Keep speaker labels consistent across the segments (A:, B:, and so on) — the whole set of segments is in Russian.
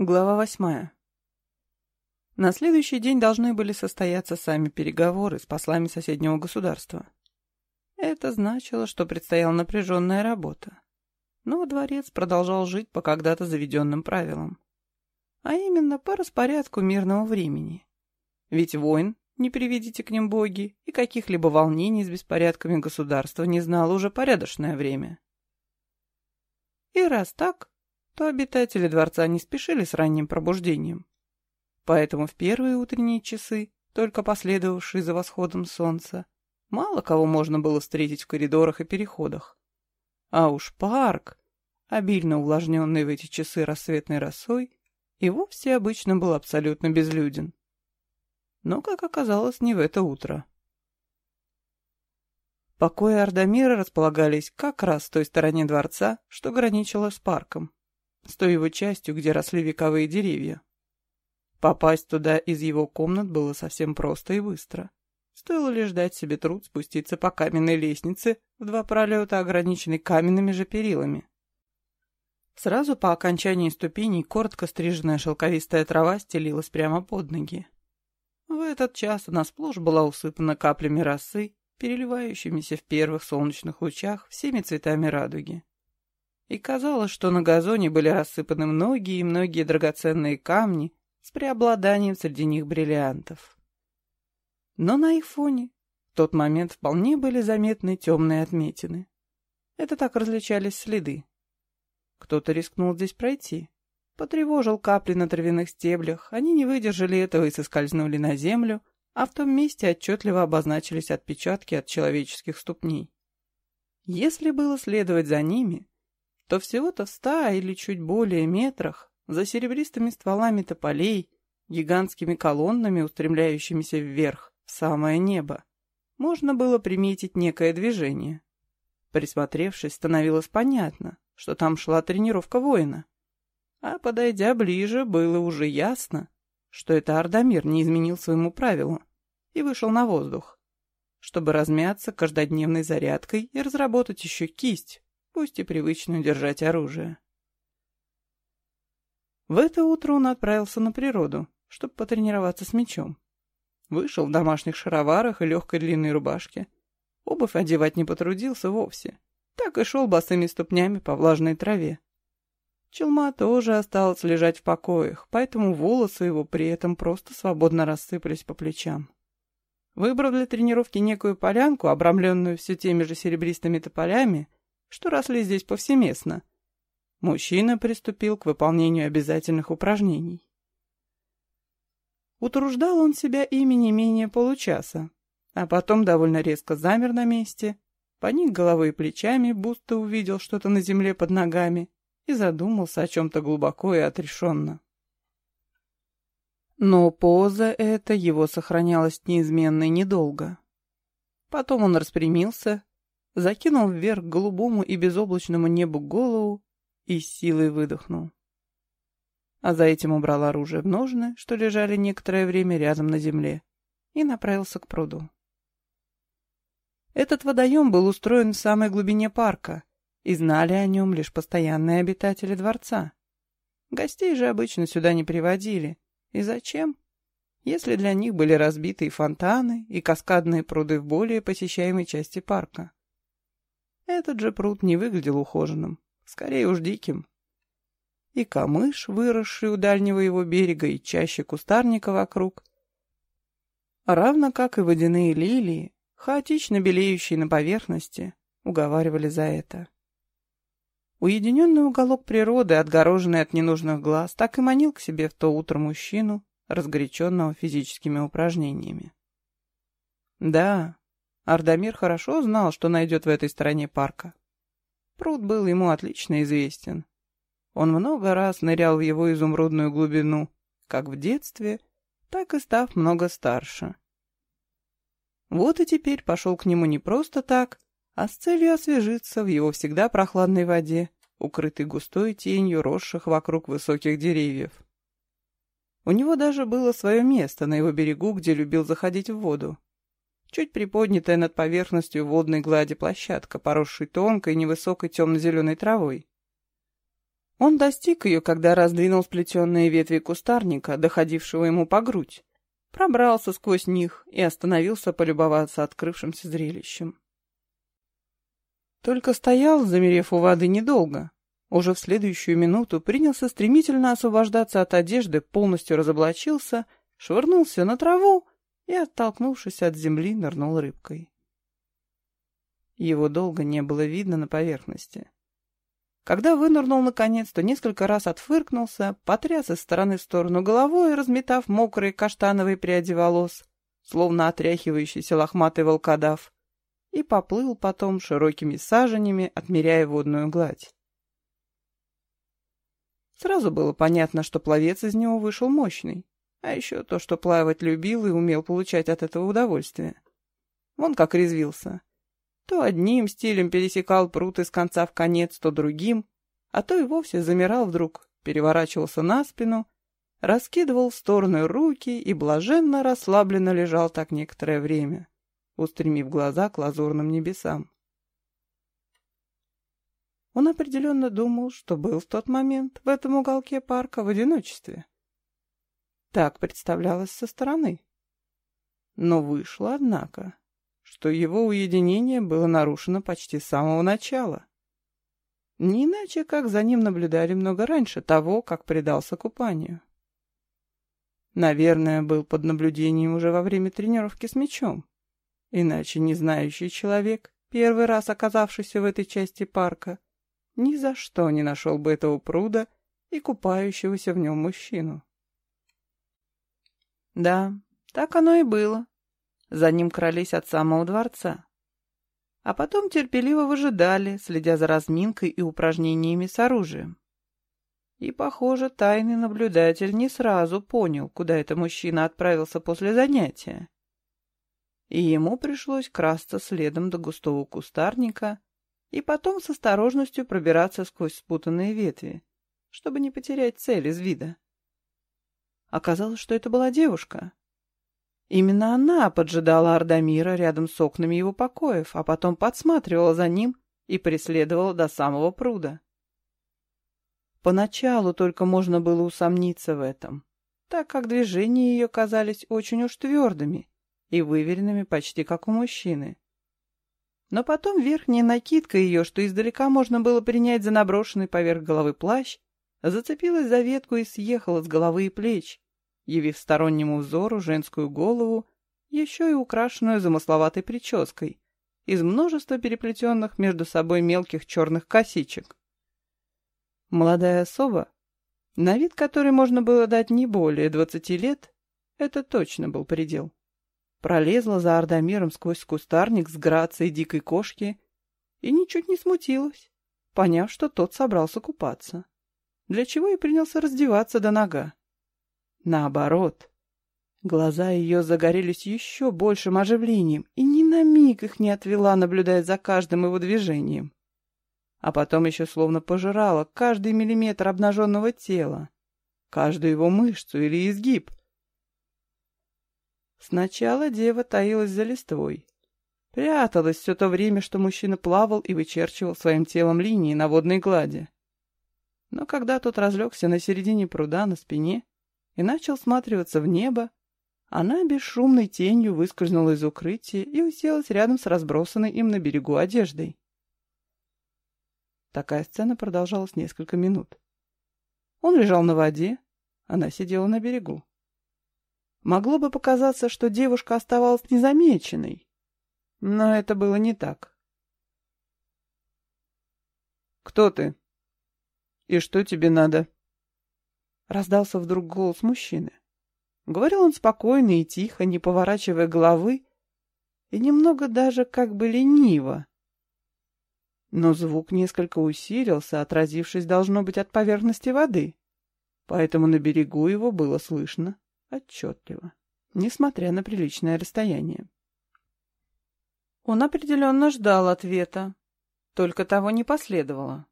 A: Глава восьмая. На следующий день должны были состояться сами переговоры с послами соседнего государства. Это значило, что предстояла напряженная работа. Но дворец продолжал жить по когда-то заведенным правилам. А именно по распорядку мирного времени. Ведь войн, не приведите к ним боги, и каких-либо волнений с беспорядками государства не знало уже порядочное время. И раз так, то обитатели дворца не спешили с ранним пробуждением. Поэтому в первые утренние часы, только последовавшие за восходом солнца, мало кого можно было встретить в коридорах и переходах. А уж парк, обильно увлажненный в эти часы рассветной росой, и вовсе обычно был абсолютно безлюден. Но, как оказалось, не в это утро. Покои Ардамира располагались как раз в той стороне дворца, что граничило с парком с той его частью, где росли вековые деревья. Попасть туда из его комнат было совсем просто и быстро. Стоило лишь дать себе труд спуститься по каменной лестнице в два пролета, ограниченной каменными же перилами. Сразу по окончании ступеней коротко стриженная шелковистая трава стелилась прямо под ноги. В этот час она сплошь была усыпана каплями росы, переливающимися в первых солнечных лучах всеми цветами радуги и казалось, что на газоне были рассыпаны многие и многие драгоценные камни с преобладанием среди них бриллиантов. Но на их фоне в тот момент вполне были заметны темные отметины. Это так различались следы. Кто-то рискнул здесь пройти. Потревожил капли на травяных стеблях, они не выдержали этого и соскользнули на землю, а в том месте отчетливо обозначились отпечатки от человеческих ступней. Если было следовать за ними, то всего-то в ста или чуть более метрах за серебристыми стволами тополей, гигантскими колоннами, устремляющимися вверх, в самое небо, можно было приметить некое движение. Присмотревшись, становилось понятно, что там шла тренировка воина. А подойдя ближе, было уже ясно, что это Ардамир не изменил своему правилу и вышел на воздух, чтобы размяться каждодневной зарядкой и разработать еще кисть, пусть и привычную держать оружие. В это утро он отправился на природу, чтобы потренироваться с мечом. Вышел в домашних шароварах и легкой длинной рубашке. Обувь одевать не потрудился вовсе. Так и шел босыми ступнями по влажной траве. Челма тоже осталась лежать в покоях, поэтому волосы его при этом просто свободно рассыпались по плечам. Выбрав для тренировки некую полянку, обрамленную все теми же серебристыми тополями, что росли здесь повсеместно. Мужчина приступил к выполнению обязательных упражнений. Утруждал он себя ими не менее получаса, а потом довольно резко замер на месте, поник головой и плечами, будто увидел что-то на земле под ногами и задумался о чем-то глубоко и отрешенно. Но поза эта его сохранялась неизменной недолго. Потом он распрямился закинул вверх голубому и безоблачному небу голову и силой выдохнул. А за этим убрал оружие в ножны, что лежали некоторое время рядом на земле, и направился к пруду. Этот водоем был устроен в самой глубине парка, и знали о нем лишь постоянные обитатели дворца. Гостей же обычно сюда не приводили. И зачем? Если для них были разбиты и фонтаны, и каскадные пруды в более посещаемой части парка. Этот же пруд не выглядел ухоженным, скорее уж диким. И камыш, выросший у дальнего его берега, и чаще кустарника вокруг, равно как и водяные лилии, хаотично белеющие на поверхности, уговаривали за это. Уединенный уголок природы, отгороженный от ненужных глаз, так и манил к себе в то утро мужчину, разгоряченного физическими упражнениями. Да, Ардамир хорошо знал, что найдет в этой стороне парка. Пруд был ему отлично известен. Он много раз нырял в его изумрудную глубину, как в детстве, так и став много старше. Вот и теперь пошел к нему не просто так, а с целью освежиться в его всегда прохладной воде, укрытой густой тенью росших вокруг высоких деревьев. У него даже было свое место на его берегу, где любил заходить в воду чуть приподнятая над поверхностью водной глади площадка, поросшей тонкой невысокой темно-зеленой травой. Он достиг ее, когда раздвинул сплетенные ветви кустарника, доходившего ему по грудь, пробрался сквозь них и остановился полюбоваться открывшимся зрелищем. Только стоял, замерев у воды недолго. Уже в следующую минуту принялся стремительно освобождаться от одежды, полностью разоблачился, швырнулся на траву и, оттолкнувшись от земли, нырнул рыбкой. Его долго не было видно на поверхности. Когда вынырнул наконец, то несколько раз отфыркнулся, потряс из стороны в сторону головой, разметав мокрые каштановые пряди волос, словно отряхивающийся лохматый волкодав, и поплыл потом широкими саженями, отмеряя водную гладь. Сразу было понятно, что пловец из него вышел мощный, а еще то, что плавать любил и умел получать от этого удовольствие. Вон как резвился. То одним стилем пересекал пруд из конца в конец, то другим, а то и вовсе замирал вдруг, переворачивался на спину, раскидывал в стороны руки и блаженно расслабленно лежал так некоторое время, устремив глаза к лазурным небесам. Он определенно думал, что был в тот момент в этом уголке парка в одиночестве. Так представлялось со стороны. Но вышло, однако, что его уединение было нарушено почти с самого начала. Не иначе, как за ним наблюдали много раньше того, как предался купанию. Наверное, был под наблюдением уже во время тренировки с мячом. Иначе не знающий человек, первый раз оказавшийся в этой части парка, ни за что не нашел бы этого пруда и купающегося в нем мужчину. Да, так оно и было. За ним крались от самого дворца. А потом терпеливо выжидали, следя за разминкой и упражнениями с оружием. И, похоже, тайный наблюдатель не сразу понял, куда это мужчина отправился после занятия. И ему пришлось красться следом до густого кустарника и потом с осторожностью пробираться сквозь спутанные ветви, чтобы не потерять цель из вида. Оказалось, что это была девушка, Именно она поджидала Ардамира рядом с окнами его покоев, а потом подсматривала за ним и преследовала до самого пруда. Поначалу только можно было усомниться в этом, так как движения ее казались очень уж твердыми и выверенными почти как у мужчины. Но потом верхняя накидка ее, что издалека можно было принять за наброшенный поверх головы плащ, зацепилась за ветку и съехала с головы и плеч, явив стороннему взору женскую голову, еще и украшенную замысловатой прической, из множества переплетенных между собой мелких черных косичек. Молодая особа, на вид которой можно было дать не более двадцати лет, это точно был предел. Пролезла за Ардамиром сквозь кустарник с грацией дикой кошки и ничуть не смутилась, поняв, что тот собрался купаться, для чего и принялся раздеваться до нога. Наоборот. Глаза ее загорелись еще большим оживлением, и ни на миг их не отвела, наблюдая за каждым его движением. А потом еще словно пожирала каждый миллиметр обнаженного тела, каждую его мышцу или изгиб. Сначала дева таилась за листвой. Пряталась все то время, что мужчина плавал и вычерчивал своим телом линии на водной глади. Но когда тот разлегся на середине пруда на спине, и начал сматриваться в небо, она бесшумной тенью выскользнула из укрытия и уселась рядом с разбросанной им на берегу одеждой. Такая сцена продолжалась несколько минут. Он лежал на воде, она сидела на берегу. Могло бы показаться, что девушка оставалась незамеченной, но это было не так. «Кто ты? И что тебе надо?» Раздался вдруг голос мужчины. Говорил он спокойно и тихо, не поворачивая головы, и немного даже как бы лениво. Но звук несколько усилился, отразившись, должно быть, от поверхности воды, поэтому на берегу его было слышно отчетливо, несмотря на приличное расстояние. Он определенно ждал ответа, только того не последовало.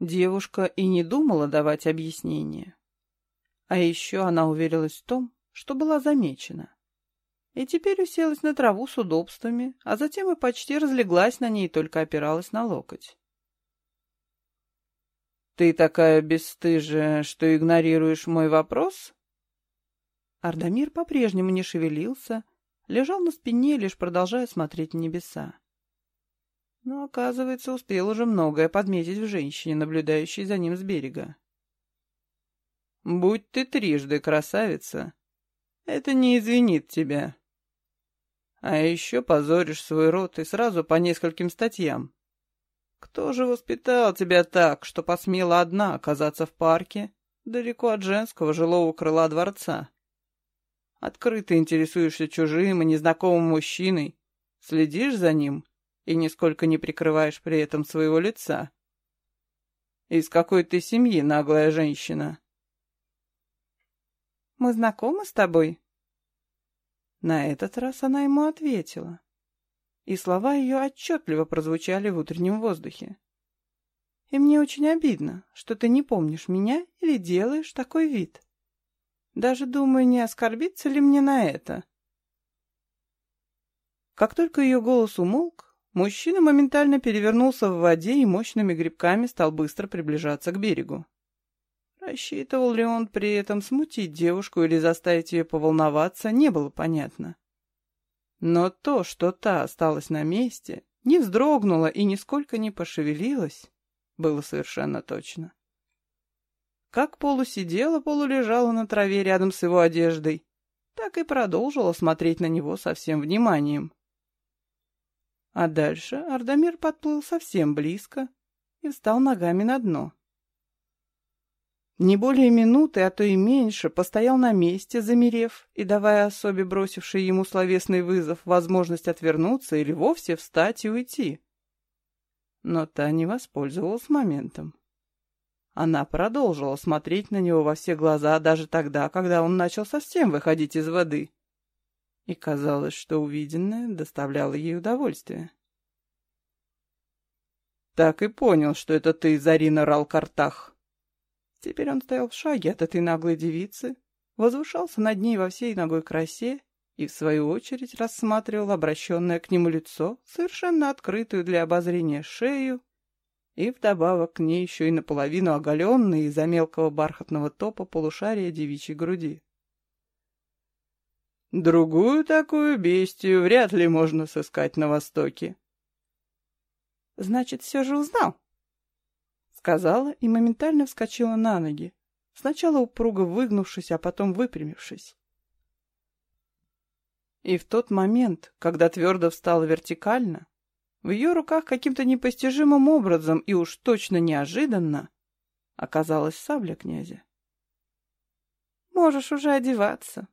A: Девушка и не думала давать объяснение. А еще она уверилась в том, что была замечена. И теперь уселась на траву с удобствами, а затем и почти разлеглась на ней, только опиралась на локоть. «Ты такая бесстыжая, что игнорируешь мой вопрос?»
B: Ардамир по-прежнему не шевелился, лежал на спине, лишь продолжая смотреть в небеса. Но, оказывается, успел уже многое подметить в женщине, наблюдающей за ним с берега.
A: «Будь ты трижды красавица, это не извинит тебя. А еще позоришь свой род и сразу по нескольким статьям. Кто же воспитал тебя так, что посмела одна оказаться в парке, далеко от женского жилого крыла дворца?» Открыто интересуешься чужим и незнакомым мужчиной, следишь за ним и нисколько не прикрываешь при этом своего лица. Из какой ты семьи, наглая женщина?
B: Мы знакомы с тобой? На этот раз она ему ответила, и слова ее отчетливо прозвучали в утреннем воздухе. И мне очень обидно, что ты не помнишь меня или делаешь такой вид. Даже думаю, не оскорбиться ли мне на это. Как только ее голос умолк, мужчина моментально перевернулся в воде и мощными грибками стал быстро приближаться к берегу. Рассчитывал ли он при этом смутить девушку или заставить ее поволноваться, не было понятно. Но то, что та осталась на месте, не вздрогнула и нисколько не пошевелилась, было совершенно точно. Как полусидела, полулежала на траве рядом с его одеждой, так и продолжила смотреть на него со всем вниманием. А дальше Ардамир подплыл совсем близко и встал ногами на дно. Не более минуты, а то и меньше, постоял на месте, замерев и давая особе, бросившей ему словесный вызов, возможность отвернуться или вовсе встать и уйти. Но та не воспользовалась моментом. Она продолжила смотреть на него во все глаза даже тогда, когда он начал совсем выходить из воды. И казалось, что увиденное доставляло ей удовольствие. «Так и понял, что это ты, Зарина Ралкартах». Теперь он стоял в шаге от этой наглой девицы, возвышался над ней во всей ногой красе и, в свою очередь, рассматривал обращенное к нему лицо, совершенно открытую для обозрения шею и вдобавок к ней еще и наполовину оголенные из-за мелкого бархатного топа полушария девичьей груди. Другую такую бестию вряд ли можно сыскать на Востоке. «Значит, все же узнал?» Сказала и моментально вскочила на ноги, сначала упруго выгнувшись, а потом выпрямившись. И в тот момент, когда твердо встала вертикально, в ее руках каким-то непостижимым образом и уж точно неожиданно оказалась сабля князя. «Можешь уже одеваться.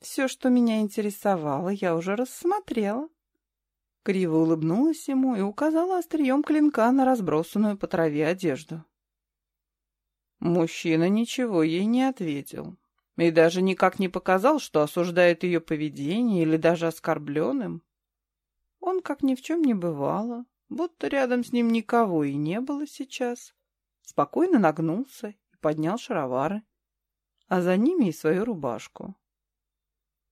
B: Все, что меня интересовало, я уже рассмотрела». Криво улыбнулась ему и указала острием клинка на разбросанную по траве одежду. Мужчина ничего ей не ответил и даже никак не показал, что осуждает ее поведение или даже оскорбленным. Он, как ни в чем не бывало, будто рядом с ним никого и не было сейчас, спокойно нагнулся и поднял шаровары, а за ними и свою рубашку.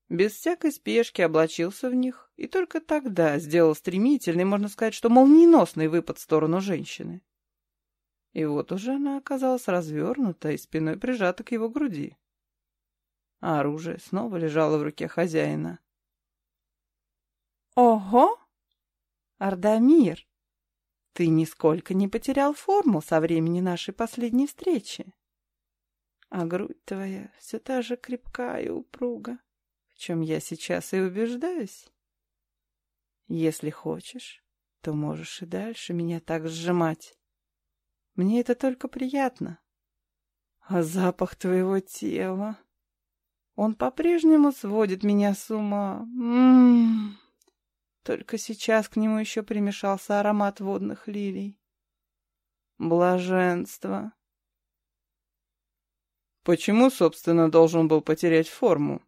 B: Без всякой спешки облачился в них и только тогда сделал стремительный, можно сказать, что молниеносный выпад в сторону женщины. И вот уже она оказалась развернута и спиной прижата к его груди. А оружие снова лежало в руке хозяина. «Ого! Ардамир, ты нисколько не потерял форму со времени нашей последней встречи. А грудь твоя все та же крепкая и упруга, чем я сейчас и убеждаюсь. Если хочешь, то можешь и дальше меня так сжимать. Мне это только приятно. А запах твоего тела... Он по-прежнему сводит меня с ума. М -м -м. Только сейчас к нему еще примешался аромат водных лилий. Блаженство.
A: Почему, собственно, должен был потерять форму?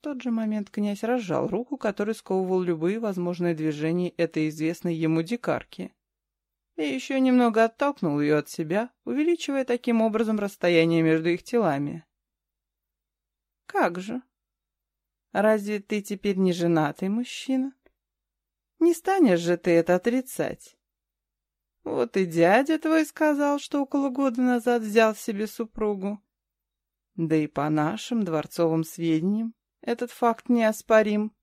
B: В тот же момент князь разжал руку, который сковывал любые возможные движения этой известной ему дикарки. И еще немного оттолкнул ее от себя, увеличивая таким образом расстояние между их телами. «Как же? Разве ты теперь не женатый мужчина?» Не станешь же ты это отрицать. Вот и дядя твой сказал, что около года назад взял себе супругу. Да и по нашим дворцовым сведениям этот факт неоспорим.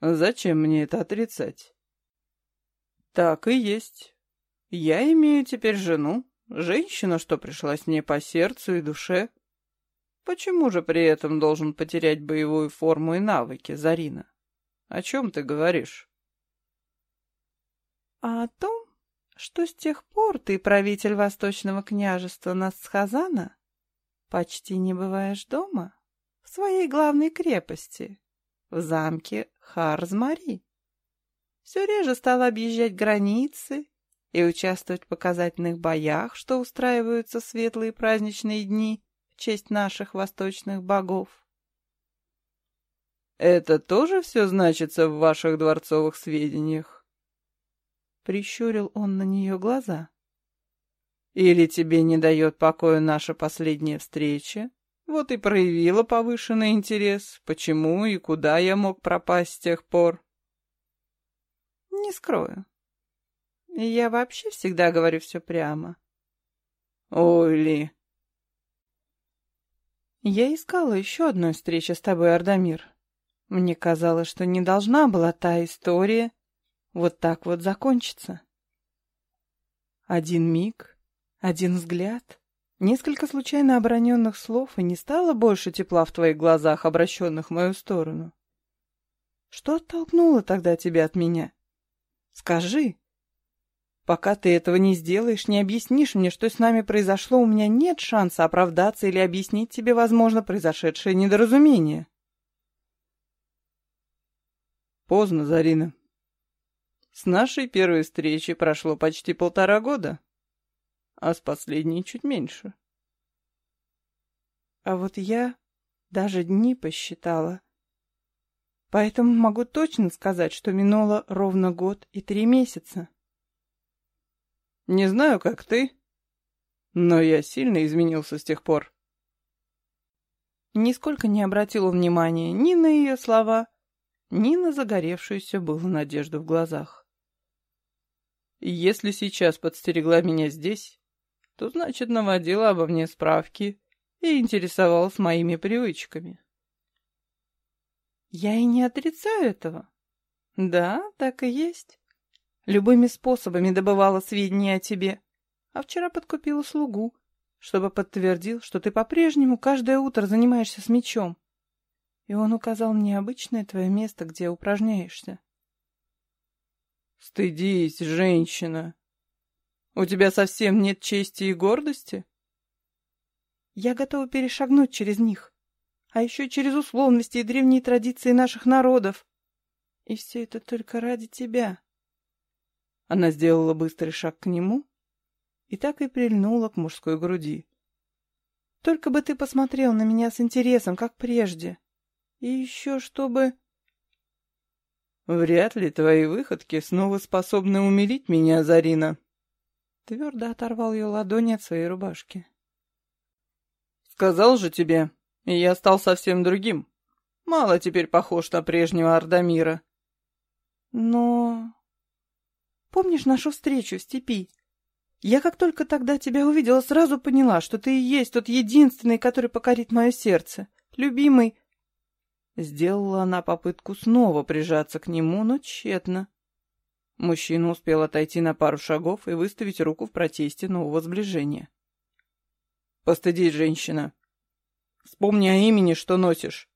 A: Зачем мне это отрицать?
B: Так и есть. Я имею теперь жену, женщину, что пришлась мне по сердцу и душе. Почему же при этом должен потерять боевую форму и навыки, Зарина? О чем ты говоришь? А о том, что с тех пор ты, правитель Восточного княжества Насхазана, почти не бываешь дома, в своей главной крепости, в замке Харзмари. Все реже стал объезжать границы и участвовать в показательных боях, что устраиваются светлые праздничные дни в честь наших восточных богов.
A: «Это тоже все значится в ваших дворцовых сведениях?»
B: Прищурил он на нее глаза.
A: «Или тебе не дает покоя наша последняя встреча? Вот и проявила повышенный интерес, почему и куда я мог пропасть с тех пор?»
B: «Не скрою. Я вообще всегда говорю все прямо».
A: «Ой, Ли!»
B: «Я искала еще одной встречи с тобой, Ардамир. Мне казалось, что не должна была та история, вот так вот закончится. Один миг, один взгляд, несколько случайно оброненных слов, и не стало больше тепла в твоих глазах, обращенных в мою сторону. Что оттолкнуло тогда тебя от меня? Скажи. Пока ты этого не сделаешь, не объяснишь мне, что с нами произошло, у меня нет шанса оправдаться или объяснить тебе, возможно, произошедшее недоразумение.
A: Поздно, Зарина. С нашей первой встречи прошло почти полтора года, а с последней чуть меньше.
B: А вот я даже дни посчитала. Поэтому могу точно сказать, что минуло ровно год и три месяца.
A: Не знаю, как ты, но я сильно изменился с тех пор.
B: Нисколько не обратила внимания ни на ее слова, ни на загоревшуюся было надежду в глазах.
A: Если сейчас подстерегла меня здесь, то значит наводила обо мне справки и интересовалась моими привычками.
B: Я и не отрицаю этого. Да, так и есть. Любыми способами добывала сведения о тебе, а вчера подкупила слугу, чтобы подтвердил, что ты по-прежнему каждое утро занимаешься с мечом. И он указал мне обычное твое место, где упражняешься.
A: Стыдись, женщина. У тебя совсем нет чести и гордости?
B: Я готова перешагнуть через них, а еще через условности и древние традиции наших народов. И все это только ради тебя. Она сделала быстрый шаг к нему и так и прильнула к мужской груди. Только бы ты посмотрел на меня с интересом, как прежде. И еще чтобы...
A: Вряд ли твои выходки снова способны умилить меня, Зарина.
B: Твердо оторвал ее ладони от своей рубашки.
A: Сказал же тебе, и я стал совсем другим. Мало теперь похож на прежнего Ардамира.
B: Но... Помнишь нашу встречу в степи? Я как только тогда тебя увидела, сразу поняла, что ты и есть тот единственный, который покорит мое сердце. Любимый,
A: Сделала она попытку снова прижаться к нему, но тщетно. Мужчина успел отойти на пару шагов и выставить руку в протесте нового сближения. «Постыдись, женщина. Вспомни о имени, что носишь.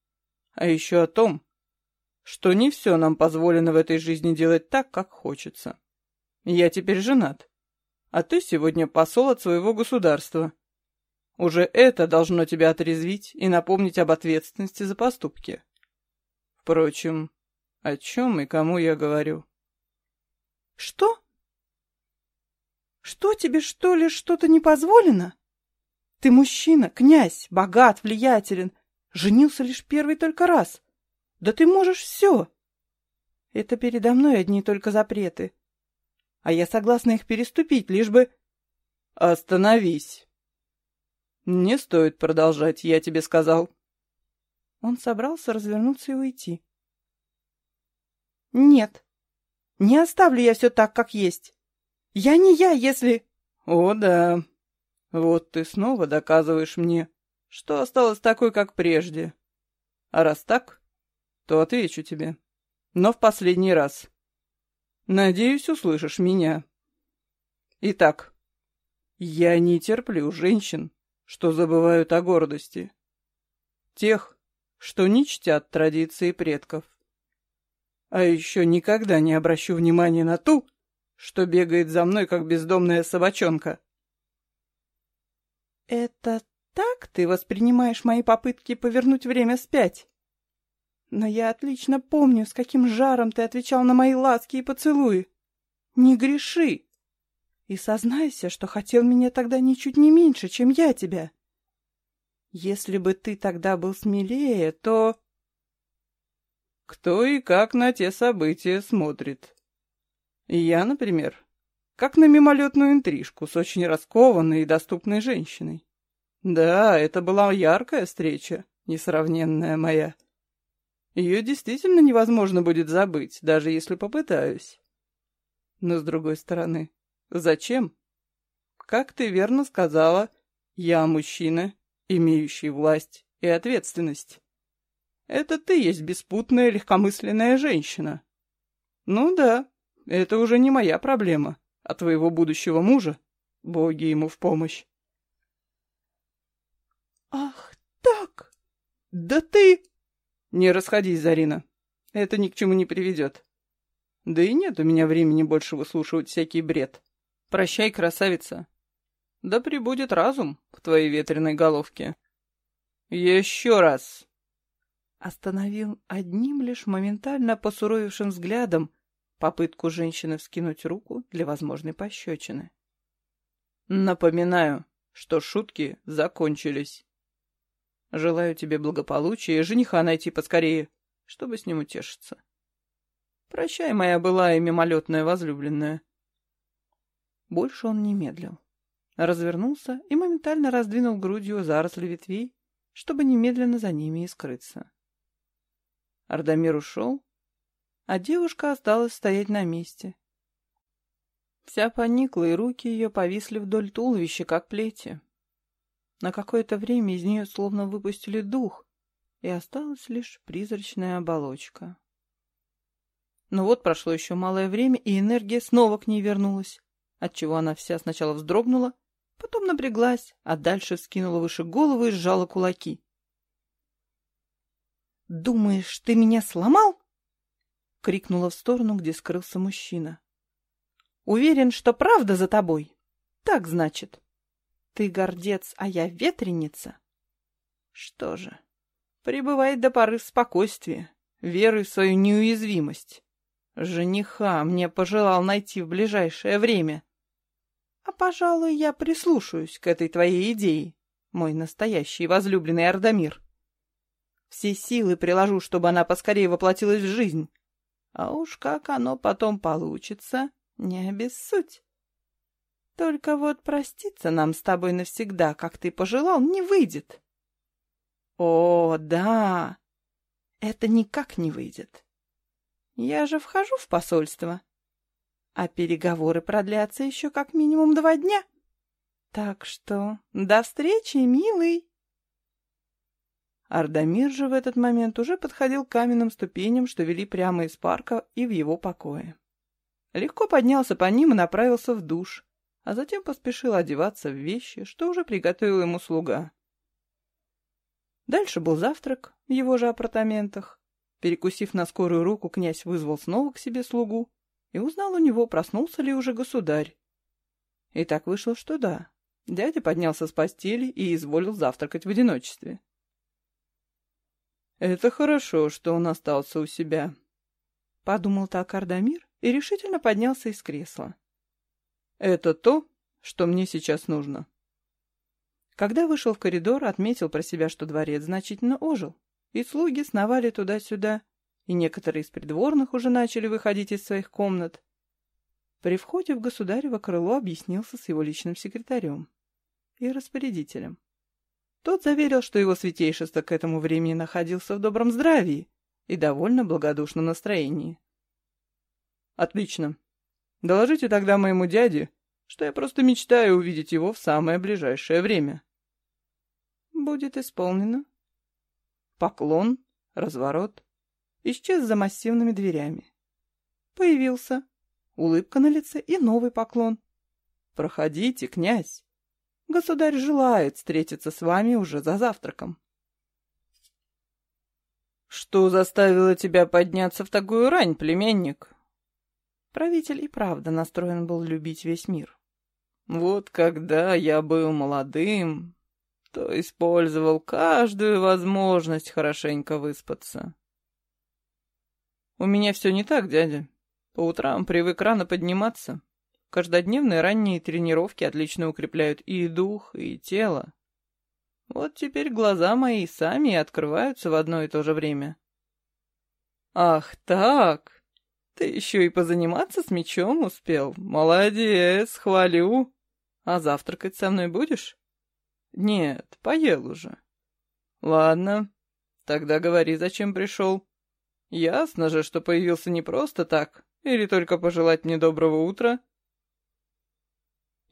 A: А еще о том, что не все нам позволено в этой жизни делать так, как хочется. Я теперь женат, а ты сегодня посол от своего государства. Уже это должно тебя отрезвить и напомнить об ответственности за поступки. Впрочем, о чем и кому я говорю?
B: Что? Что тебе, что ли, что-то не позволено? Ты мужчина, князь, богат, влиятелен. Женился лишь первый только раз. Да ты можешь все. Это передо мной одни только запреты. А я согласна их переступить, лишь бы...
A: Остановись. Не стоит продолжать, я тебе сказал.
B: Он собрался развернуться и уйти. «Нет, не оставлю я все так, как есть. Я не я, если...
A: О, да. Вот ты снова доказываешь мне, что осталась такой, как прежде. А раз так, то отвечу тебе. Но в последний раз. Надеюсь, услышишь меня. Итак, я не терплю женщин, что забывают о гордости. Тех, что не чтят традиции предков. А еще никогда не обращу внимания на ту, что бегает за мной, как бездомная собачонка.
B: Это так ты воспринимаешь мои попытки повернуть время вспять? Но я отлично помню, с каким жаром ты отвечал на мои ласки и поцелуи. Не греши. И сознайся, что хотел меня тогда ничуть не меньше, чем я тебя. Если бы ты тогда был смелее, то...
A: Кто и как на те события смотрит. Я, например, как на мимолетную интрижку с очень раскованной и доступной женщиной. Да, это была яркая встреча, несравненная моя. Ее действительно невозможно будет забыть, даже если попытаюсь. Но с другой стороны, Зачем? Как ты верно сказала, я мужчина, имеющий власть и ответственность. Это ты есть беспутная легкомысленная женщина. Ну да, это уже не моя проблема, а твоего будущего мужа. Боги ему в помощь.
B: Ах, так! Да ты...
A: Не расходись, Зарина. Это ни к чему не приведет. Да и нет у меня времени больше выслушивать всякий бред. Прощай, красавица. Да прибудет разум в твоей ветреной головке. Еще раз.
B: Остановил одним лишь моментально посуровившим взглядом попытку женщины вскинуть руку для возможной пощечины.
A: Напоминаю, что шутки закончились. Желаю тебе благополучия и жениха найти поскорее, чтобы с ним утешиться. Прощай, моя былая мимолетная возлюбленная.
B: Больше он не медлил. Развернулся и моментально раздвинул грудью заросли ветвей, чтобы немедленно за ними и скрыться. Ардамир ушел, а девушка осталась стоять на месте. Вся поникла, и руки ее повисли вдоль туловища, как плети. На какое-то время из нее словно выпустили дух, и осталась лишь призрачная оболочка. Но вот прошло еще малое время, и энергия снова к ней вернулась отчего она вся сначала вздрогнула, потом напряглась, а дальше скинула выше головы и сжала кулаки. «Думаешь, ты меня сломал?» — крикнула в сторону, где скрылся мужчина. «Уверен, что правда за тобой? Так значит. Ты гордец, а я ветреница? Что же, пребывай до поры в спокойствии, веруй в свою неуязвимость. Жениха мне пожелал найти в ближайшее время. А, пожалуй, я прислушаюсь к этой твоей идее, мой настоящий возлюбленный Ардамир. Все силы приложу, чтобы она поскорее воплотилась в жизнь. А уж как оно потом получится, не обессудь. Только вот проститься нам с тобой навсегда, как ты пожелал, не выйдет. О, да, это никак не выйдет. Я же вхожу в посольство, а переговоры продлятся еще как минимум два дня. Так что до встречи, милый. Ардамир же в этот момент уже подходил к каменным ступеням, что вели прямо из парка и в его покое. Легко поднялся по ним и направился в душ, а затем поспешил одеваться в вещи, что уже приготовил ему слуга. Дальше был завтрак в его же апартаментах. Перекусив на скорую руку, князь вызвал снова к себе слугу и узнал у него, проснулся ли уже государь. И так вышло, что да. Дядя поднялся с постели и изволил завтракать в одиночестве. «Это хорошо, что он остался у себя», — подумал так Ардамир и решительно поднялся из кресла. «Это то, что мне сейчас нужно». Когда вышел в коридор, отметил про себя, что дворец значительно ожил, и слуги сновали туда-сюда, и некоторые из придворных уже начали выходить из своих комнат. При входе в государево крыло объяснился с его личным секретарем и распорядителем. Тот заверил, что его святейшество к этому времени находился в добром здравии и довольно благодушном настроении. «Отлично.
A: Доложите тогда моему дяде, что я просто мечтаю увидеть его в самое ближайшее время.
B: Будет исполнено. Поклон, разворот, исчез за массивными дверями. Появился, улыбка на лице и новый поклон. Проходите, князь. Государь желает встретиться с вами уже за завтраком.
A: Что заставило тебя подняться в такую рань, племенник?
B: Правитель и правда настроен был любить весь мир.
A: Вот когда я был молодым, то использовал каждую возможность хорошенько выспаться. У меня все не так, дядя. По утрам привык рано подниматься. Каждодневные ранние тренировки отлично укрепляют и дух, и тело. Вот теперь глаза мои сами открываются в одно и то же время. Ах так! Ты еще и позаниматься с мечом успел. Молодец, хвалю. А завтракать со мной будешь? Нет, поел уже. Ладно, тогда говори, зачем пришел. Ясно же, что появился не просто так, или только пожелать мне доброго утра.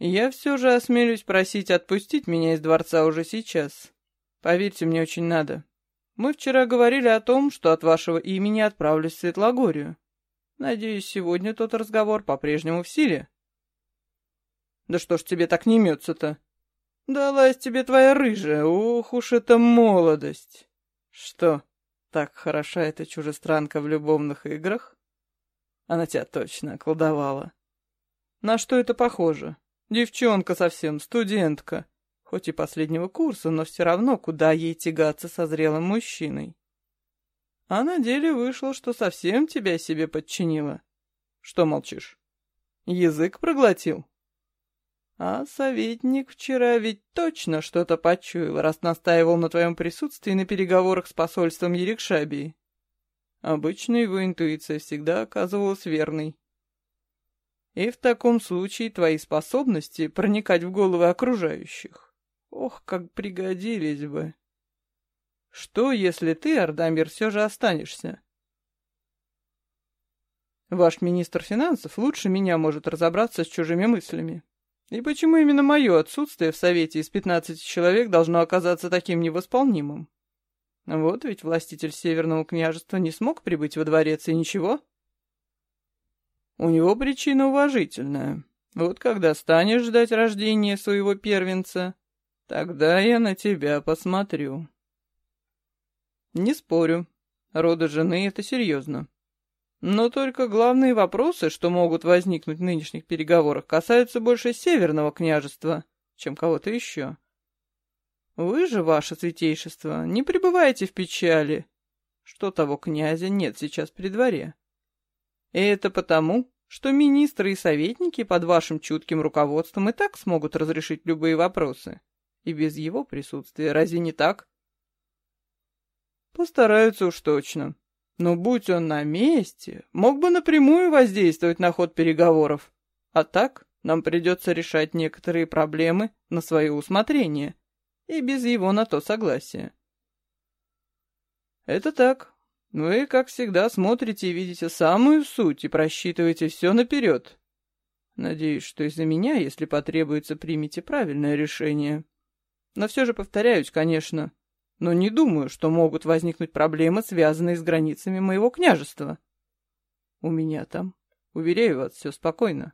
A: Я все же осмелюсь просить отпустить меня из дворца уже сейчас. Поверьте, мне очень надо. Мы вчера говорили о том, что от вашего имени отправлюсь в Светлогорию. Надеюсь, сегодня тот разговор по-прежнему в силе. Да что ж тебе так не мется-то? Далась тебе твоя рыжая, ох уж эта молодость. Что, так хороша эта чужестранка в любовных играх? Она тебя точно околдовала. На что это похоже? Девчонка совсем, студентка. Хоть и последнего курса, но все равно куда ей тягаться со зрелым мужчиной. А на деле вышло, что совсем тебя себе подчинила. Что молчишь? Язык проглотил? А советник вчера ведь точно что-то почуял, раз настаивал на твоем присутствии на переговорах с посольством Ерикшабии. Обычно его интуиция всегда оказывалась верной. И в таком случае твои способности проникать в головы окружающих, ох, как пригодились бы. Что, если ты, Ардамир, все же останешься? Ваш министр финансов лучше меня может разобраться с чужими мыслями. И почему именно мое отсутствие в совете из пятнадцати человек должно оказаться таким невосполнимым? Вот ведь властитель Северного княжества не смог прибыть во дворец, и ничего. У него причина уважительная. Вот когда станешь ждать рождения своего первенца, тогда я на тебя посмотрю. Не спорю. Роды жены — это серьезно. Но только главные вопросы, что могут возникнуть в нынешних переговорах, касаются больше Северного княжества, чем кого-то еще. Вы же, ваше святейшество, не пребываете в печали, что того князя нет сейчас при дворе. И это потому, что министры и советники под вашим чутким руководством и так смогут разрешить любые вопросы. И без его присутствия разве не так? Постараются уж точно. Но будь он на месте, мог бы напрямую воздействовать на ход переговоров. А так нам придется решать некоторые проблемы на свое усмотрение и без его на то согласия. Это так. Вы, как всегда, смотрите и видите самую суть и просчитываете все наперед. Надеюсь, что из-за меня, если потребуется, примите правильное решение. Но все же повторяюсь, конечно, но не думаю, что могут возникнуть проблемы, связанные с границами моего княжества. У меня там, уверяю вас, все спокойно.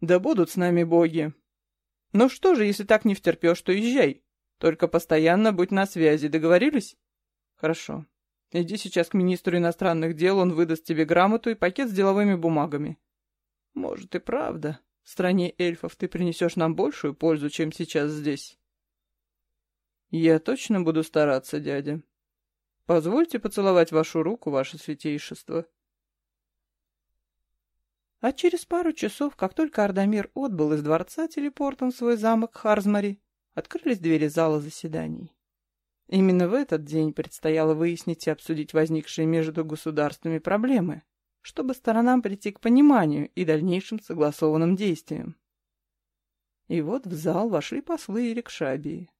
A: Да будут с нами боги. Ну что же, если так не втерпешь, то езжай. Только постоянно будь на связи, договорились? Хорошо. Иди сейчас к министру иностранных дел, он выдаст тебе грамоту и пакет с деловыми бумагами. Может и правда, в стране эльфов ты принесешь нам большую пользу, чем сейчас здесь. «Я точно буду стараться, дядя. Позвольте поцеловать вашу руку, ваше святейшество».
B: А через пару часов, как только Ардамир отбыл из дворца телепортом в свой замок Харзмари, открылись двери зала заседаний. Именно в этот день предстояло выяснить и обсудить возникшие между государствами проблемы, чтобы сторонам прийти к пониманию и дальнейшим согласованным действиям. И вот в зал вошли послы Ирикшабии.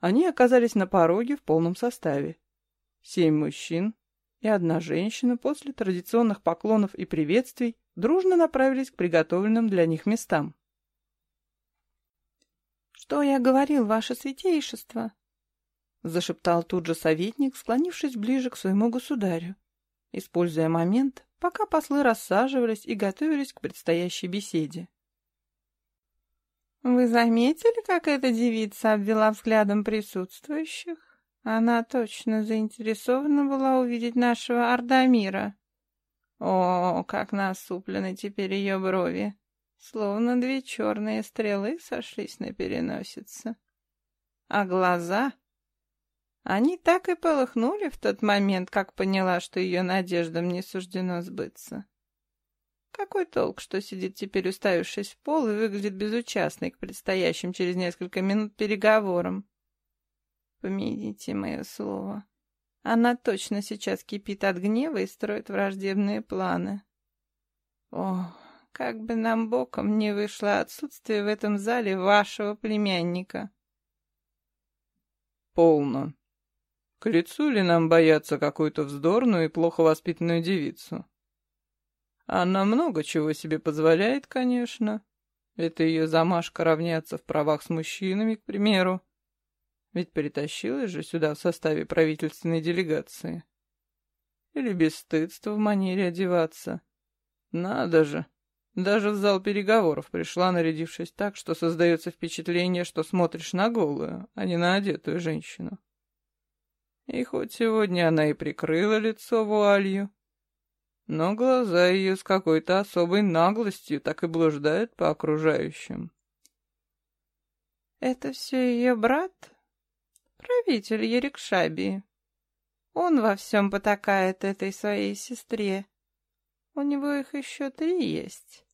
B: Они оказались на пороге в полном составе. Семь мужчин, и одна женщина после традиционных поклонов и приветствий дружно направились к приготовленным для них местам.
A: «Что я говорил, ваше святейшество?» — зашептал тут же советник, склонившись ближе к своему государю, используя момент, пока послы рассаживались и готовились к предстоящей беседе. «Вы заметили, как эта девица обвела взглядом присутствующих? Она точно заинтересована была увидеть нашего Ардамира. О, как насуплены теперь ее брови, словно две черные стрелы сошлись на переносице. А глаза они так и полыхнули в тот момент, как поняла, что ее надеждам не суждено сбыться. Какой толк, что сидит теперь уставившись в пол и выглядит безучастной к предстоящим через несколько минут переговорам? Помяните мое слово. Она точно сейчас кипит от гнева и строит враждебные планы. О, как бы нам боком не вышло отсутствие в этом зале вашего племянника.
B: Полно. К лицу ли нам бояться какую-то вздорную и плохо воспитанную девицу? Она много чего себе позволяет, конечно. Это ее замашка равняться в правах с мужчинами, к примеру. Ведь притащилась же сюда в составе правительственной делегации. Или бесстыдство в манере одеваться. Надо же. Даже в зал переговоров пришла, нарядившись так, что создается впечатление, что смотришь на голую, а не на одетую женщину. И хоть сегодня она и прикрыла лицо вуалью, но глаза ее с какой-то особой наглостью так и блуждают по окружающим.
A: «Это все ее брат? Правитель Ерикшабии. Он во всем потакает этой своей сестре. У него их еще три есть.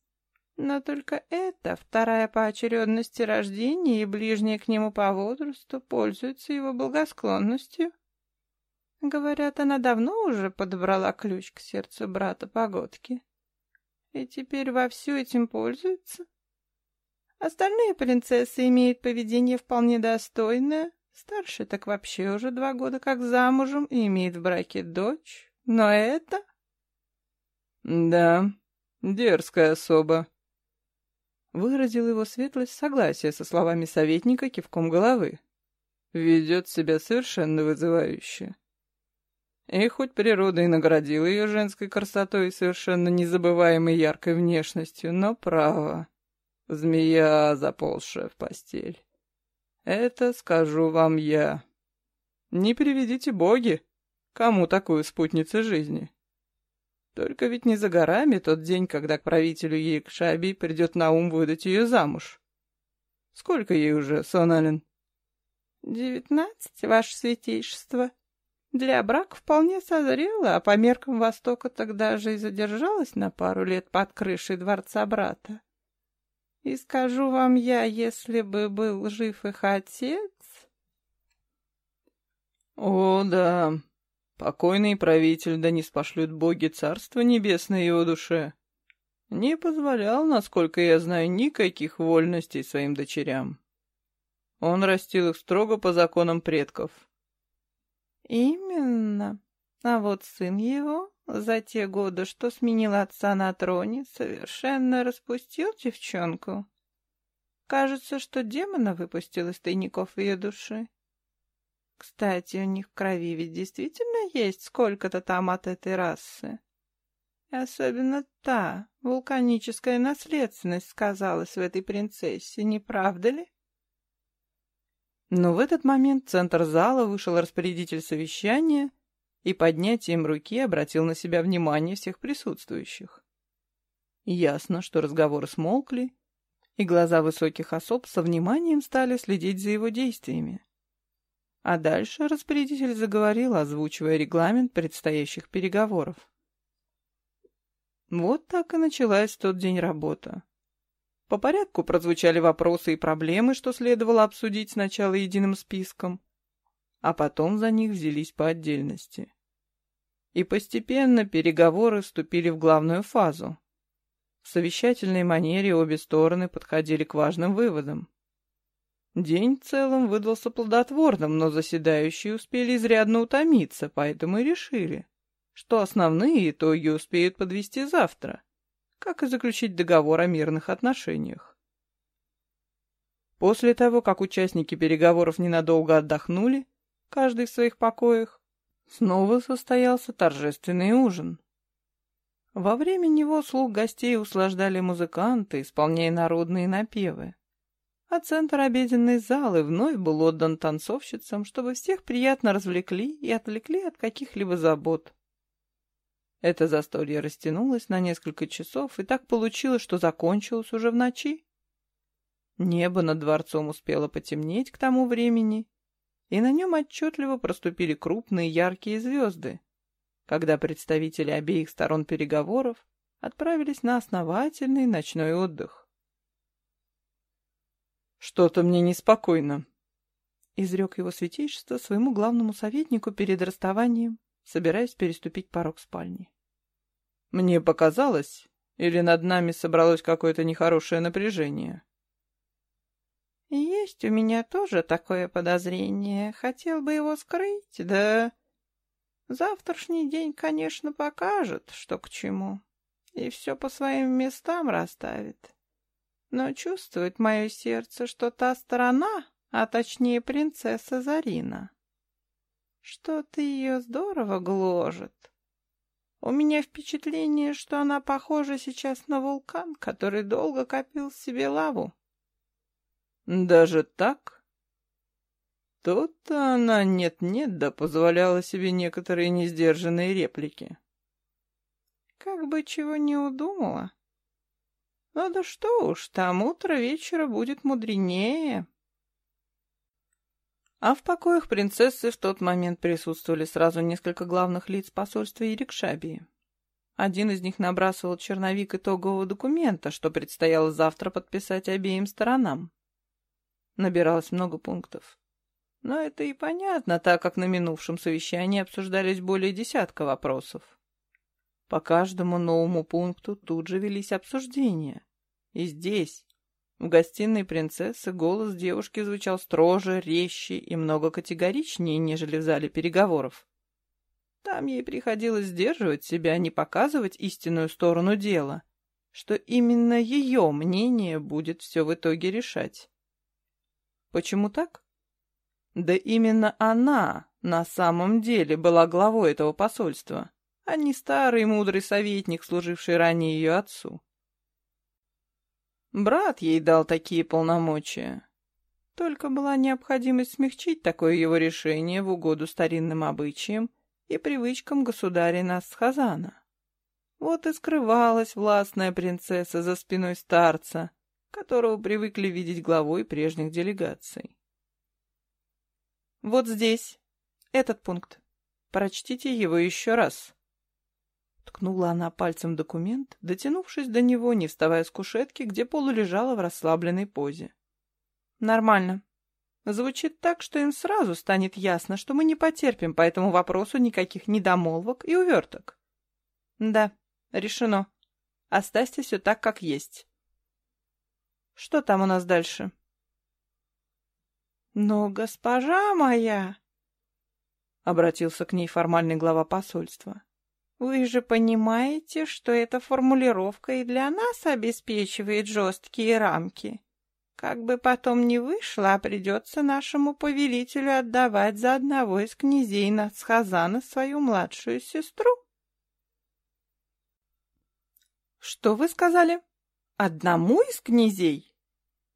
A: Но только эта, вторая по очередности рождения и ближняя к нему по возрасту, пользуется его благосклонностью». Говорят, она давно уже подобрала ключ к сердцу брата Погодки. И теперь вовсю этим пользуется. Остальные принцессы имеют поведение вполне достойное. Старшая так вообще уже два года как замужем и имеет в браке дочь. Но это...
B: Да, дерзкая особа. Выразил его светлость согласие со словами советника кивком головы. Ведет себя совершенно вызывающе. И хоть природа и наградила ее женской красотой и совершенно незабываемой яркой внешностью, но право, змея, заползшая в постель. Это скажу вам я. Не приведите боги, кому такую спутницу жизни. Только ведь не за горами тот день, когда к правителю Екшаби придет на ум выдать ее замуж. Сколько ей уже, Соналин?
A: Девятнадцать, ваше святейшество. Для брака вполне созрела, а по меркам Востока тогда же и задержалась на пару лет под крышей дворца брата. И скажу вам я, если бы был жив их отец...
B: О, да, покойный правитель, да не спошлют боги царства небесное его душе, не позволял, насколько я знаю, никаких вольностей своим дочерям. Он растил их строго по законам предков,
A: Именно. А вот сын его за те годы, что сменил отца на троне, совершенно распустил девчонку. Кажется, что демона выпустил из тайников ее души. Кстати, у них крови ведь действительно есть сколько-то там от этой расы. И особенно та вулканическая наследственность сказалась в этой принцессе, не правда ли?
B: Но в этот момент в центр зала вышел распорядитель совещания и поднятием руки обратил на себя внимание всех присутствующих. Ясно, что разговоры смолкли, и глаза высоких особ со вниманием стали следить за его действиями. А дальше распорядитель заговорил, озвучивая регламент предстоящих переговоров. Вот так и началась тот день работа. По порядку прозвучали вопросы и проблемы, что следовало обсудить сначала единым списком, а потом за них взялись по отдельности. И постепенно переговоры вступили в главную фазу. В совещательной манере обе стороны подходили к важным выводам. День в целом выдался плодотворным, но заседающие успели изрядно утомиться, поэтому и решили,
A: что основные итоги успеют подвести завтра, как и заключить договор о мирных отношениях. После того, как участники переговоров ненадолго отдохнули, каждый в своих покоях, снова состоялся торжественный ужин. Во время него слуг гостей услаждали музыканты, исполняя народные напевы. А центр обеденной залы вновь был отдан танцовщицам, чтобы всех приятно развлекли и отвлекли от каких-либо забот. Это застолье растянулось на несколько часов, и так получилось, что закончилось уже в ночи. Небо над дворцом успело потемнеть к тому времени, и на нем отчетливо проступили крупные яркие звезды, когда представители обеих сторон переговоров отправились на основательный ночной отдых. «Что-то мне неспокойно», — изрек его святейшество своему главному советнику перед расставанием, собираясь переступить порог спальни. «Мне показалось, или над нами собралось какое-то нехорошее напряжение?»
B: «Есть у меня тоже такое подозрение. Хотел бы его скрыть, да...» Завтрашний день, конечно, покажет, что к чему, и все по своим местам расставит. Но чувствует мое сердце, что та сторона, а точнее принцесса Зарина, что-то ее здорово гложет. У меня впечатление, что она похожа сейчас на вулкан, который долго копил себе лаву.
A: «Даже так?» Тут-то она нет-нет, да позволяла себе некоторые несдержанные реплики.
B: Как бы чего не удумала. Ну да что уж, там утро вечера будет мудренее.
A: А в покоях принцессы в тот момент присутствовали сразу несколько главных лиц посольства Ерикшабии. Один из них набрасывал черновик итогового документа, что предстояло завтра подписать обеим сторонам. Набиралось много пунктов. Но это и понятно, так как на минувшем совещании обсуждались более десятка вопросов. По каждому новому пункту тут же велись обсуждения. И здесь, в гостиной принцессы, голос девушки звучал строже, резче и много категоричнее, нежели в зале переговоров. Там ей приходилось сдерживать себя, не показывать истинную сторону дела, что именно ее мнение будет все в итоге решать. Почему так? Да именно она на самом деле была главой этого посольства, а не старый мудрый советник, служивший ранее ее отцу. Брат ей дал такие полномочия. Только была необходимость смягчить такое его решение в угоду старинным обычаям и привычкам государя Насхазана. Вот и скрывалась властная принцесса за спиной старца, которого привыкли видеть главой прежних делегаций. Вот здесь. Этот пункт. Прочтите его еще раз. Ткнула она пальцем в документ, дотянувшись до него, не вставая с кушетки, где полулежала в расслабленной позе. Нормально. Звучит так, что им сразу станет ясно, что мы не потерпим по этому вопросу никаких недомолвок и уверток. Да, решено. Оставьте все так, как есть. Что там у нас дальше?
B: «Но, госпожа моя...» — обратился к ней формальный глава посольства. «Вы же понимаете, что эта формулировка и для нас обеспечивает жесткие рамки. Как бы потом ни вышло, а придется нашему повелителю отдавать за одного из князей Нацхазана свою младшую сестру».
A: «Что вы сказали? Одному из князей?»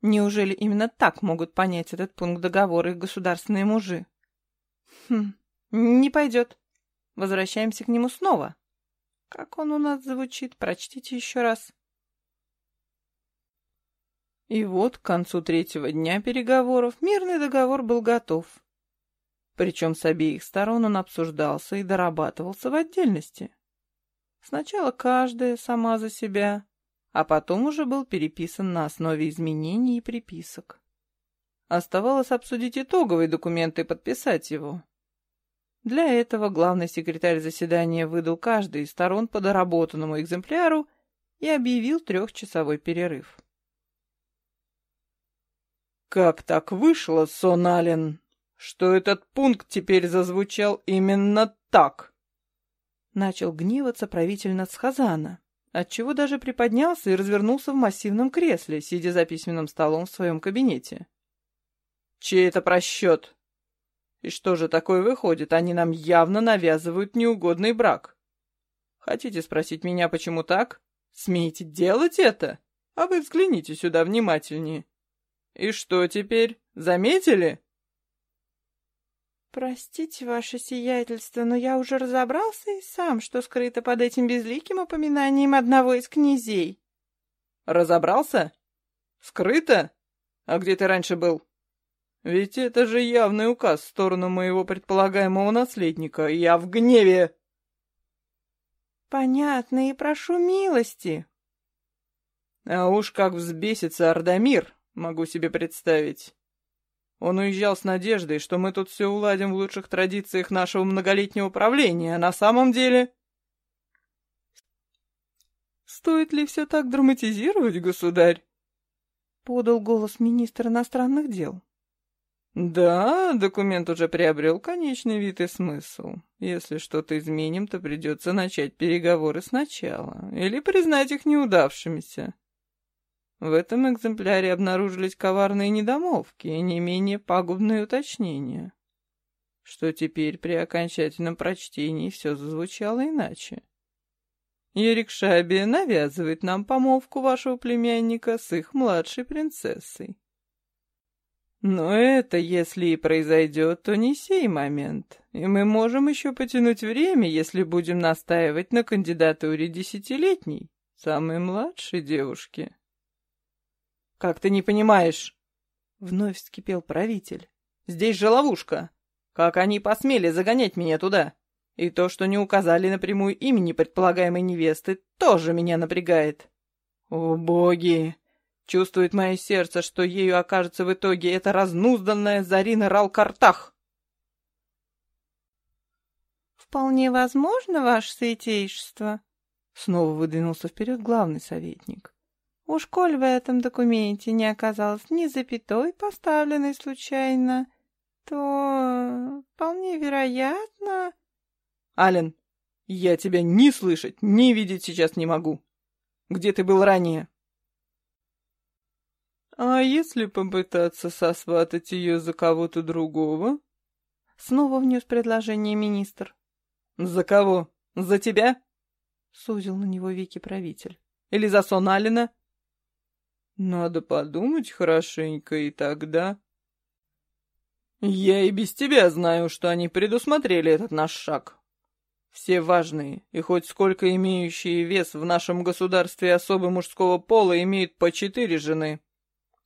A: Неужели именно так могут понять этот пункт договора их государственные мужи? Хм, не пойдет. Возвращаемся к нему снова. Как он у нас звучит, прочтите еще раз. И вот к концу третьего дня переговоров мирный договор был готов. Причем с обеих сторон он обсуждался и дорабатывался в отдельности. Сначала каждая сама за себя, а потом уже был переписан на основе изменений и приписок. Оставалось обсудить итоговый документ и подписать его. Для этого главный секретарь заседания выдал каждой из сторон по доработанному экземпляру и объявил трехчасовой перерыв. «Как так вышло, Соналин, что этот пункт теперь зазвучал именно так?»
B: Начал гневаться правитель Нацхазана, отчего даже приподнялся и развернулся в массивном кресле, сидя за письменным столом в своем кабинете.
A: «Чей это просчет? И что же такое выходит? Они нам явно навязывают неугодный брак. Хотите спросить меня, почему так? Смеете делать это? А вы взгляните сюда внимательнее. И что теперь, заметили?»
C: «Простите, ваше сиятельство, но я уже разобрался и сам, что скрыто под этим безликим упоминанием одного из князей».
A: «Разобрался? Скрыто? А где ты раньше был?» «Ведь это же явный указ в сторону моего предполагаемого наследника. Я в гневе!»
C: «Понятно, и прошу милости».
A: «А уж как взбесится Ардамир, могу себе представить». Он уезжал с надеждой, что мы тут все уладим в лучших традициях нашего многолетнего правления, а на самом деле... Стоит ли все так драматизировать, государь?
B: Подал голос министр иностранных дел.
A: Да, документ уже приобрел конечный вид и смысл. Если что-то изменим, то придется начать переговоры сначала или признать их неудавшимися. В этом экземпляре обнаружились коварные недомовки и не менее пагубные уточнения, что теперь при окончательном прочтении все зазвучало иначе. Ерик Шаби навязывает нам помолвку вашего племянника с их младшей принцессой. Но это, если и произойдет, то не сей момент, и мы можем еще потянуть время, если будем настаивать на кандидатуре десятилетней, самой младшей девушки. «Как ты не понимаешь?» Вновь вскипел правитель. «Здесь же ловушка. Как они посмели загонять меня туда? И то, что не указали напрямую имени предполагаемой невесты, тоже меня напрягает. О, боги! Чувствует мое сердце, что ею окажется в итоге эта разнузданная Зарина Ралкартах!»
C: «Вполне возможно, ваше святейшество», —
B: снова выдвинулся вперед главный советник.
C: Уж коль в этом документе не оказалось ни запятой, поставленной случайно, то вполне вероятно...
A: Ален, я тебя ни слышать, ни видеть сейчас не могу. Где ты был ранее? А если попытаться сосватать ее за кого-то другого?
B: Снова внес предложение министр.
A: За кого? За тебя?
B: Сузил на него веки правитель.
A: Или за сон Алина? Надо подумать хорошенько, и тогда... Я и без тебя знаю, что они предусмотрели этот наш шаг. Все важные и хоть сколько имеющие вес в нашем государстве особы мужского пола имеют по четыре жены.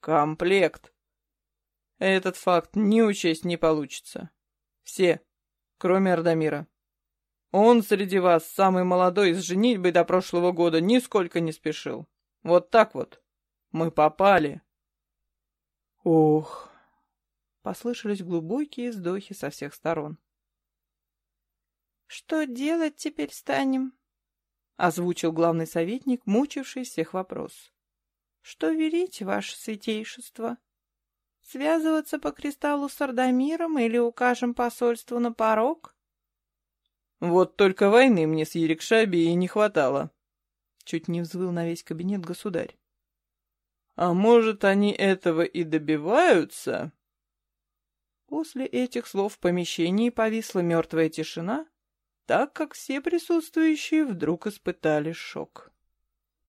A: Комплект. Этот факт ни учесть не получится. Все, кроме Ардамира. Он среди вас самый молодой с женитьбой до прошлого года нисколько не спешил. Вот так вот. Мы попали.
B: Ох. Послышались глубокие вздохи со всех сторон.
C: Что делать теперь станем?
B: Озвучил главный советник, мучивший всех вопрос.
C: Что велите, ваше святейшество? Связываться по кристаллу с Ардамиром или укажем посольству на порог?
A: Вот только войны мне с Ерикшаби и не хватало. Чуть не взвыл на весь кабинет государь. А может, они этого и добиваются? После этих слов в помещении повисла мертвая тишина, так как все присутствующие вдруг испытали шок.